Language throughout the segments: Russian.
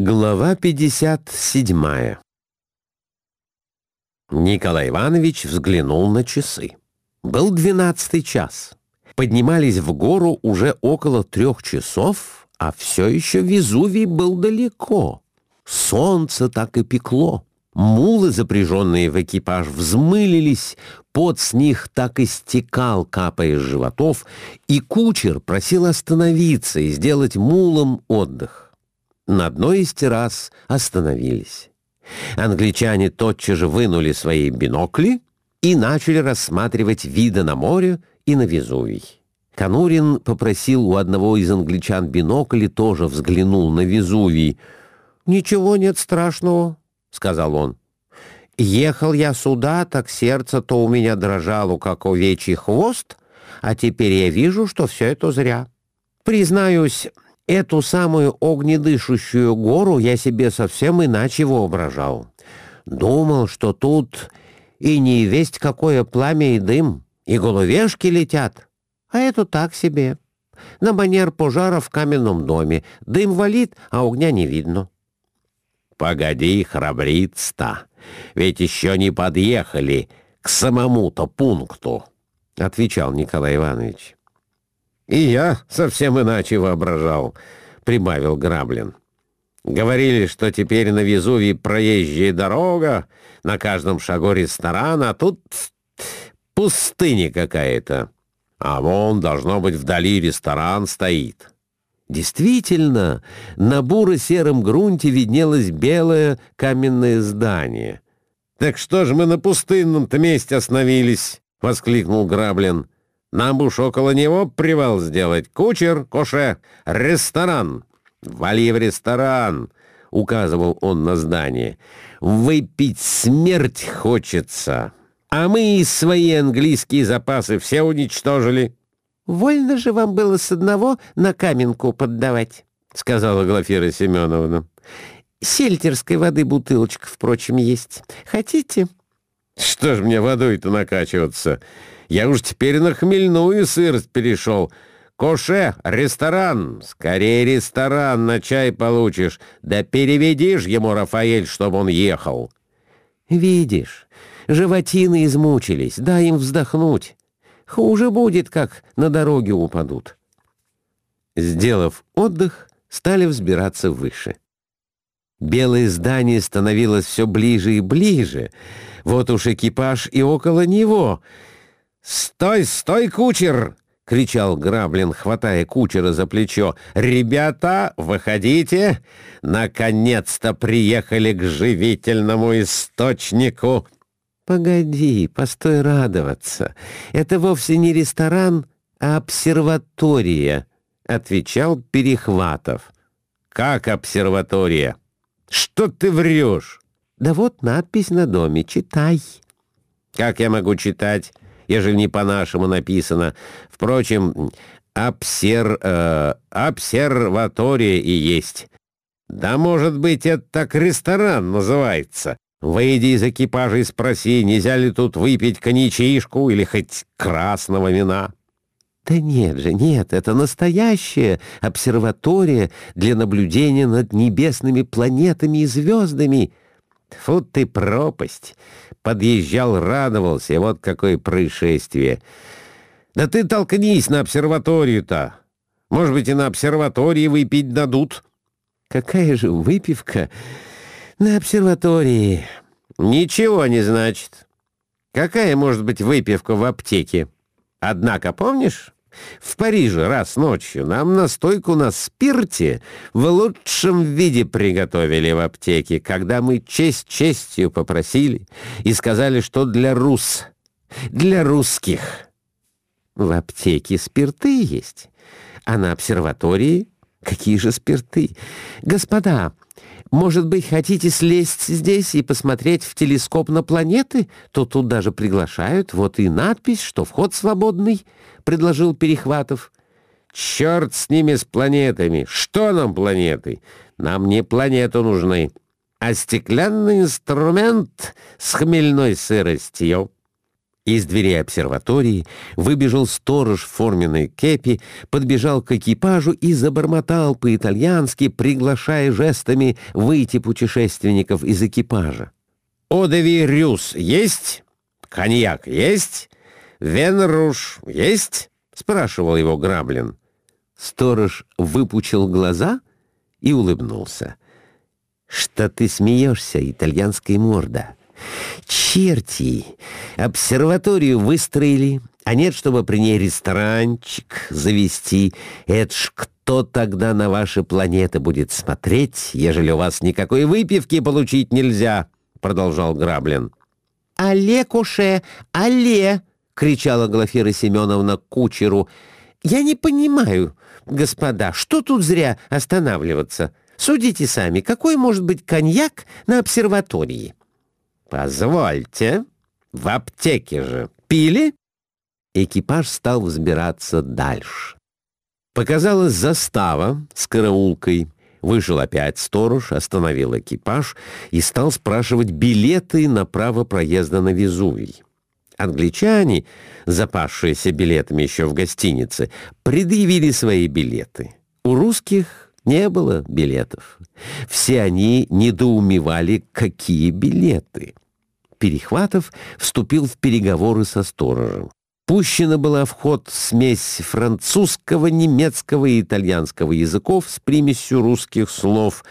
Глава 57 Николай Иванович взглянул на часы. Был двенадцатый час. Поднимались в гору уже около трех часов, а все еще Везувий был далеко. Солнце так и пекло. Мулы, запряженные в экипаж, взмылились, пот с них так и стекал, капая из животов, и кучер просил остановиться и сделать мулам отдых на одной из террас остановились. Англичане тотчас же вынули свои бинокли и начали рассматривать виды на море и на Везувий. Конурин попросил у одного из англичан бинокль и тоже взглянул на Везувий. «Ничего нет страшного», — сказал он. «Ехал я сюда, так сердце то у меня дрожало, как овечий хвост, а теперь я вижу, что все это зря. Признаюсь, Эту самую огнедышущую гору я себе совсем иначе воображал. Думал, что тут и не весть какое пламя и дым, и головешки летят. А это так себе. На манер пожара в каменном доме. Дым валит, а огня не видно. «Погоди храбриться-то, ведь еще не подъехали к самому-то пункту», — отвечал Николай Иванович. «И я совсем иначе воображал», — прибавил Граблин. «Говорили, что теперь на Везувии проезжая дорога, на каждом шагу ресторан, а тут пустыня какая-то. А вон, должно быть, вдали ресторан стоит». Действительно, на буро-сером грунте виднелось белое каменное здание. «Так что же мы на пустынном-то месте остановились?» — воскликнул Граблин. Нам уж около него привал сделать. Кучер, коше, ресторан. Вали в ресторан, — указывал он на здание. Выпить смерть хочется. А мы и свои английские запасы все уничтожили. «Вольно же вам было с одного на каменку поддавать», — сказала Глафира Семеновна. «Сельтерской воды бутылочка, впрочем, есть. Хотите?» «Что ж мне водой-то накачиваться?» Я уж теперь на хмельную сырость перешел. Коше, ресторан, скорее ресторан, на чай получишь. Да переведишь ему, Рафаэль, чтобы он ехал. Видишь, животины измучились, дай им вздохнуть. Хуже будет, как на дороге упадут. Сделав отдых, стали взбираться выше. Белое здание становилось все ближе и ближе. Вот уж экипаж и около него — «Стой, стой, кучер!» — кричал Граблин, хватая кучера за плечо. «Ребята, выходите! Наконец-то приехали к живительному источнику!» «Погоди, постой радоваться. Это вовсе не ресторан, а обсерватория», — отвечал Перехватов. «Как обсерватория? Что ты врешь?» «Да вот надпись на доме, читай». «Как я могу читать?» Ежели не по-нашему написано. Впрочем, обсер... Э, обсерватория и есть. Да, может быть, это так ресторан называется. Выйди из экипажа и спроси, нельзя ли тут выпить коньячишку или хоть красного вина. Да нет же, нет, это настоящая обсерватория для наблюдения над небесными планетами и звездами. Фу ты пропасть! Подъезжал, радовался, вот какое происшествие. Да ты толкнись на обсерваторию-то. Может быть, и на обсерватории выпить дадут. Какая же выпивка на обсерватории? Ничего не значит. Какая может быть выпивка в аптеке? Однако, помнишь, в Париже раз ночью нам настойку на спирте в лучшем виде приготовили в аптеке, когда мы честь честью попросили и сказали, что для рус, для русских. В аптеке спирты есть, а на обсерватории какие же спирты? Господа, может быть, хотите слезть здесь и посмотреть в телескоп на планеты? То тут даже приглашают. Вот и надпись, что вход свободный, — предложил Перехватов. Черт с ними, с планетами! Что нам планеты? Нам не планету нужны, а стеклянный инструмент с хмельной сыростью. Из дверей обсерватории выбежал сторож в форменной кепи, подбежал к экипажу и забормотал по-итальянски, приглашая жестами выйти путешественников из экипажа. «Одеви Рюс есть? Коньяк есть? Венруш есть?» — спрашивал его Граблин. Сторож выпучил глаза и улыбнулся. «Что ты смеешься, итальянская морда?» Черти! Обсерваторию выстроили, а нет, чтобы при ней ресторанчик завести. Это ж кто тогда на ваши планеты будет смотреть, ежели у вас никакой выпивки получить нельзя?» — продолжал Граблин. «Але, Куше, але!» — кричала Глафира Семеновна кучеру. «Я не понимаю, господа, что тут зря останавливаться? Судите сами, какой может быть коньяк на обсерватории?» «Позвольте, в аптеке же пили?» Экипаж стал взбираться дальше. Показалась застава с караулкой. Вышел опять сторож, остановил экипаж и стал спрашивать билеты на право проезда на Везувий. Англичане, запасшиеся билетами еще в гостинице, предъявили свои билеты. У русских не было билетов. Все они недоумевали, какие билеты. Перехватов вступил в переговоры со сторожем. Пущена была в ход смесь французского, немецкого и итальянского языков с примесью русских слов.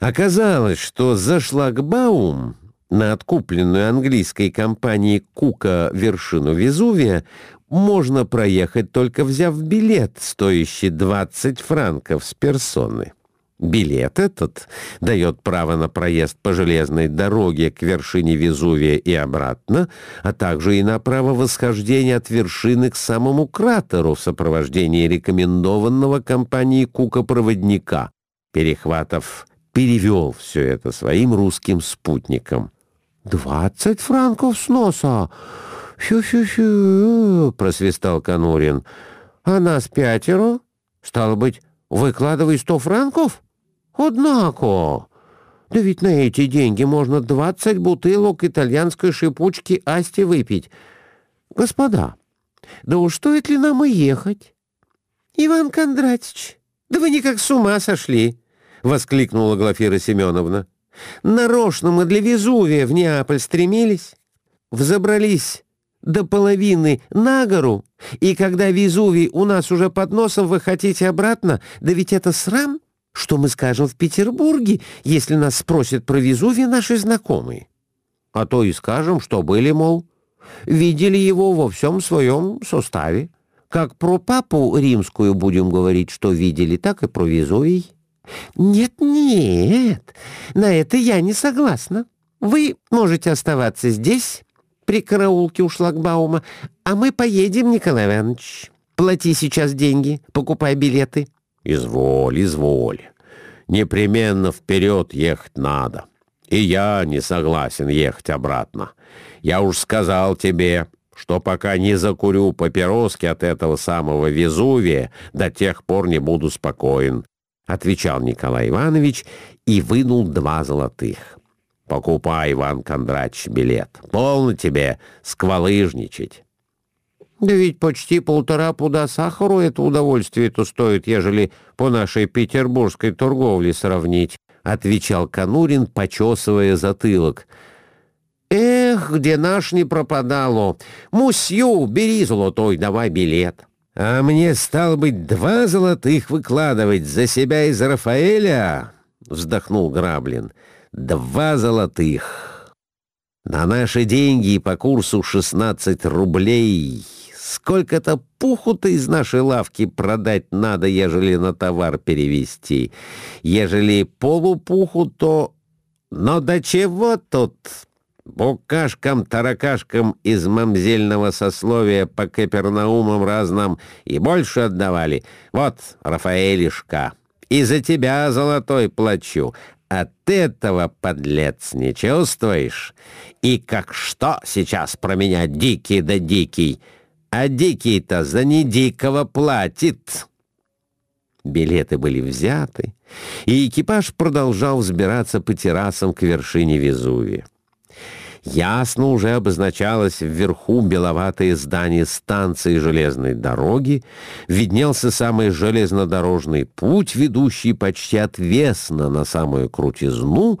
Оказалось, что за шлагбаум на откупленную английской компанией Кука вершину Везувия можно проехать, только взяв билет, стоящий 20 франков с персоны. Билет этот дает право на проезд по железной дороге к вершине Везувия и обратно, а также и на право восхождения от вершины к самому кратеру в сопровождении рекомендованного компанией Кука-проводника. Перехватов перевел все это своим русским спутникам. «Двадцать франков с носа! Фю-фю-фю!» — просвистал Конурин. «А нас пятеро? Стало быть, выкладывай сто франков?» «Однако! Да ведь на эти деньги можно двадцать бутылок итальянской шипучки Асти выпить. Господа, да уж стоит ли нам и ехать?» «Иван Кондратьевич, да вы никак с ума сошли!» — воскликнула Глафира Семеновна. «Нарочно мы для Везувия в Неаполь стремились, взобрались до половины на гору, и когда Везувий у нас уже под носом, вы хотите обратно, да ведь это срам!» Что мы скажем в Петербурге, если нас спросят про Везувий наши знакомые? А то и скажем, что были, мол, видели его во всем своем составе. Как про папу римскую будем говорить, что видели, так и про Везувий. Нет-нет, на это я не согласна. Вы можете оставаться здесь, при караулке у шлагбаума, а мы поедем, Николай Иванович. Плати сейчас деньги, покупай билеты. «Изволь, изволь. Непременно вперед ехать надо. И я не согласен ехать обратно. Я уж сказал тебе, что пока не закурю папироски от этого самого Везувия, до тех пор не буду спокоен», — отвечал Николай Иванович и вынул два золотых. «Покупай, Иван Кондрач, билет. Полно тебе сквалыжничать». Да ведь почти полтора пуда сахару это удовольствие-то стоит, ежели по нашей петербургской торговле сравнить, — отвечал Конурин, почесывая затылок. Эх, где наш не пропадало! Мусью, бери золотой, давай билет. А мне, стал быть, два золотых выкладывать за себя и за Рафаэля? — вздохнул Граблин. Два золотых. На наши деньги по курсу шестнадцать рублей Сколько-то пуху-то из нашей лавки продать надо, ежели на товар перевести. Ежели полупуху, то... Но до чего тут? Букашкам-таракашкам из мамзельного сословия по Капернаумам разным и больше отдавали. Вот, Рафаэлишка, и за тебя золотой плачу. От этого, подлец, не чувствуешь? И как что сейчас про меня дикий да дикий — а дикий-то за недикого платит. Билеты были взяты, и экипаж продолжал взбираться по террасам к вершине Везувия. Ясно уже обозначалось вверху беловатое здание станции железной дороги, виднелся самый железнодорожный путь, ведущий почти отвесно на самую крутизну,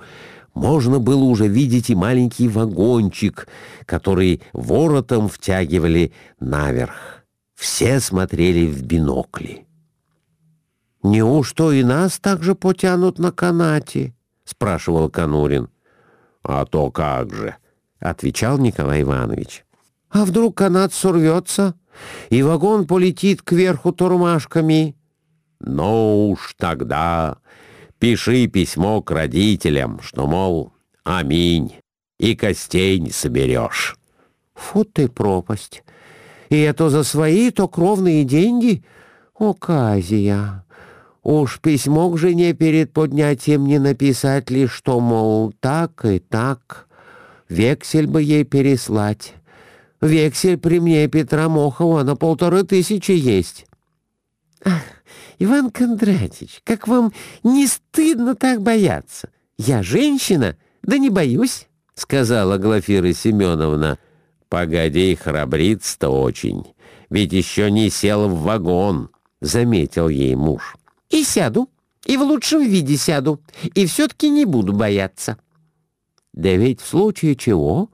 можно было уже видеть и маленький вагончик, который воротом втягивали наверх. Все смотрели в бинокли. «Неужто и нас также потянут на канате?» — спрашивал Конурин. «А то как же!» — отвечал Николай Иванович. «А вдруг канат сорвется, и вагон полетит кверху тормашками?» «Ну уж тогда пиши письмо к родителям, что, мол, аминь, и костей не соберешь». «Фу ты пропасть! И это за свои, то кровные деньги? Оказия!» Уж письмо к жене перед поднятием не написать ли, что, мол, так и так. Вексель бы ей переслать. Вексель при мне Петра Мохова на полторы тысячи есть. Ах, Иван Кондратич, как вам не стыдно так бояться? Я женщина, да не боюсь, — сказала Глафира Семеновна. Погоди, храбриться-то очень, ведь еще не сел в вагон, — заметил ей муж. И сяду, и в лучшем виде сяду, и все-таки не буду бояться. Да ведь в случае чего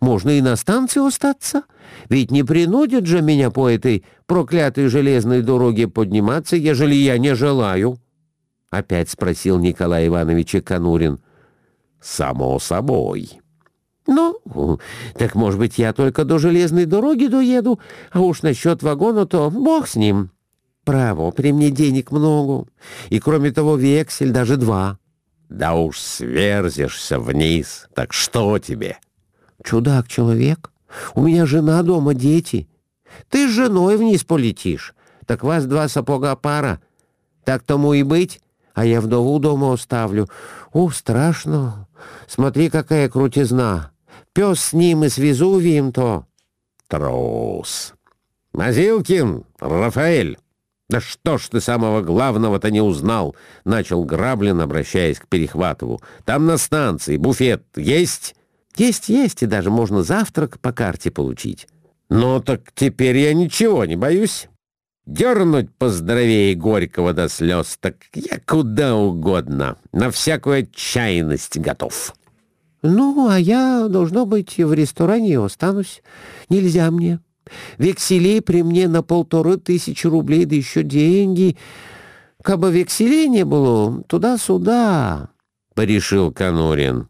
можно и на станции остаться. Ведь не принудят же меня по этой проклятой железной дороге подниматься, ежели я не желаю. Опять спросил Николай Иванович Конурин. Само собой. Ну, так, может быть, я только до железной дороги доеду, а уж насчет вагона, то бог с ним. Право, при мне денег много. И кроме того, вексель даже два. Да уж сверзишься вниз. Так что тебе? Чудак-человек. У меня жена дома, дети. Ты с женой вниз полетишь. Так вас два сапога пара. Так тому и быть. А я вдову дома оставлю. Ух, страшно. Смотри, какая крутизна. Пес с ним и с Везувием-то. Трус. Мазилкин, Рафаэль. «Да что ж ты самого главного-то не узнал?» — начал Граблин, обращаясь к Перехватову. «Там на станции буфет есть?» «Есть, есть, и даже можно завтрак по карте получить». «Ну так теперь я ничего не боюсь. Дернуть поздоровее Горького до слез, так я куда угодно, на всякую отчаянность готов». «Ну, а я, должно быть, в ресторане останусь. Нельзя мне». Векселей при мне на полторы тысячи рублей, да еще деньги. Кабы векселей не было, туда-сюда, — порешил Конурин.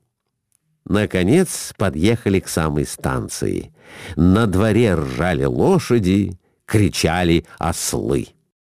Наконец подъехали к самой станции. На дворе ржали лошади, кричали ослы.